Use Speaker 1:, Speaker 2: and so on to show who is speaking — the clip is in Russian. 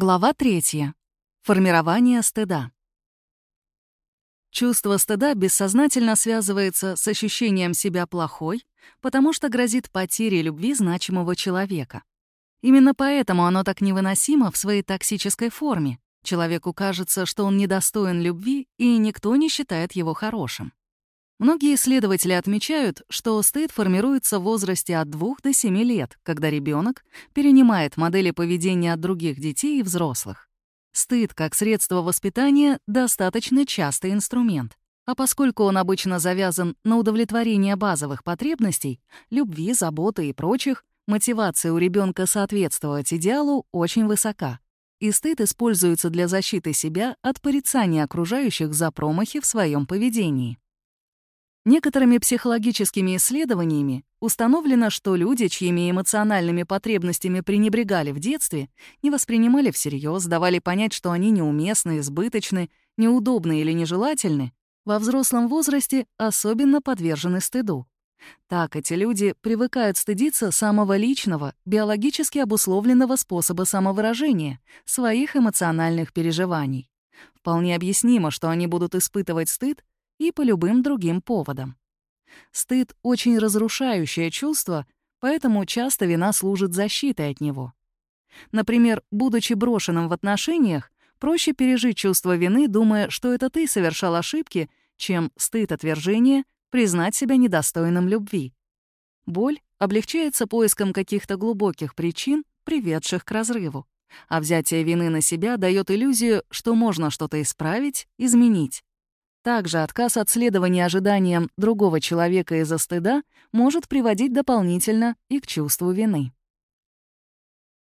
Speaker 1: Глава 3. Формирование стыда. Чувство стыда бессознательно связывается с ощущением себя плохой, потому что грозит потерей любви значимого человека. Именно поэтому оно так невыносимо в своей токсической форме. Человеку кажется, что он недостоин любви, и никто не считает его хорошим. Многие исследователи отмечают, что стыд формируется в возрасте от 2 до 7 лет, когда ребенок перенимает модели поведения от других детей и взрослых. Стыд как средство воспитания — достаточно частый инструмент. А поскольку он обычно завязан на удовлетворение базовых потребностей — любви, заботы и прочих, мотивация у ребенка соответствовать идеалу очень высока. И стыд используется для защиты себя от порицания окружающих за промахи в своем поведении. Некоторыми психологическими исследованиями установлено, что люди, чьими эмоциональными потребностями пренебрегали в детстве, не воспринимали всерьез, давали понять, что они неуместны, избыточны, неудобны или нежелательны, во взрослом возрасте особенно подвержены стыду. Так эти люди привыкают стыдиться самого личного, биологически обусловленного способа самовыражения, своих эмоциональных переживаний. Вполне объяснимо, что они будут испытывать стыд, и по любым другим поводам. Стыд — очень разрушающее чувство, поэтому часто вина служит защитой от него. Например, будучи брошенным в отношениях, проще пережить чувство вины, думая, что это ты совершал ошибки, чем стыд отвержения, признать себя недостойным любви. Боль облегчается поиском каких-то глубоких причин, приведших к разрыву. А взятие вины на себя дает иллюзию, что можно что-то исправить, изменить. Также отказ от следования ожиданиям другого человека из-за стыда может приводить дополнительно и к чувству вины.